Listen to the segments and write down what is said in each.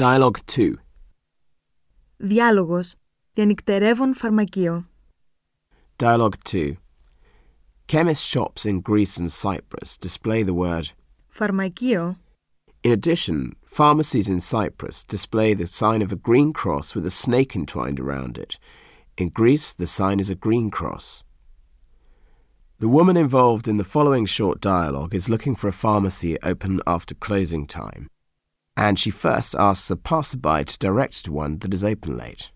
Dialogue 2. Διάλογος. Διανυκτερεύον φαρμακείο. Dialogue 2. Chemist shops in Greece and Cyprus display the word. Φαρμακείο. In addition, pharmacies in Cyprus display the sign of a green cross with a snake entwined around it. In Greece, the sign is a green cross. The woman involved in the following short dialogue is looking for a pharmacy open after closing time, And she first asks a passerby to direct to one that is open late.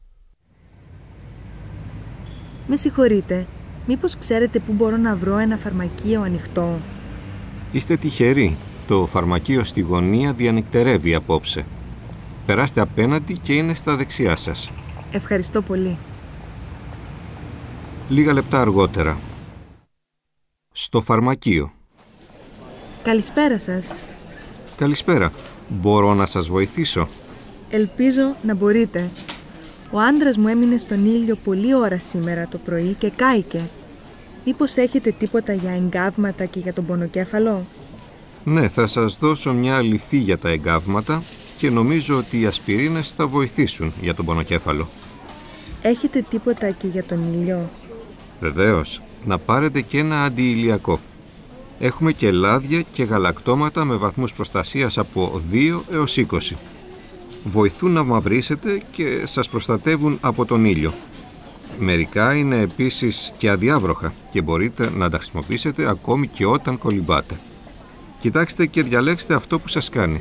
Με συγχωρείτε. Μήπως ξέρετε πού μπορώ να βρω ένα φαρμακείο ανοιχτό; Είστε τυχεροί. Το φαρμακείο στη γωνία διανυκτερεύει απόψε. Περάστε απέναντι και είναι στα δεξιά σας. Ευχαριστώ πολύ. Λίγα λεπτά αργότερα. Στο φαρμακείο. Καλησπέρα σας. Καλησπέρα. Μπορώ να σας βοηθήσω. Ελπίζω να μπορείτε. Ο άντρας μου έμεινε στον ήλιο πολλή ώρα σήμερα το πρωί και κάηκε. Μήπως έχετε τίποτα για εγκάβματα και για τον πονοκέφαλο; Ναι, θα σας δώσω μια αληφή για τα εγκάβματα και νομίζω ότι οι ασπιρίνες θα βοηθήσουν για τον πονοκέφαλο. Έχετε τίποτα και για τον ήλιο; Βεβαίως, να πάρετε και ένα αντιηλιακό. Έχουμε και λάδια και γαλακτώματα με βαθμούς προστασίας από 2 έως 20. Βοηθούν να μαυρίσετε και σας προστατεύουν από τον ήλιο. Μερικά είναι επίσης και αδιάβροχα και μπορείτε να τα χρησιμοποιήσετε ακόμη και όταν κολυμπάτε. Κοιτάξτε και διαλέξτε αυτό που σας κάνει.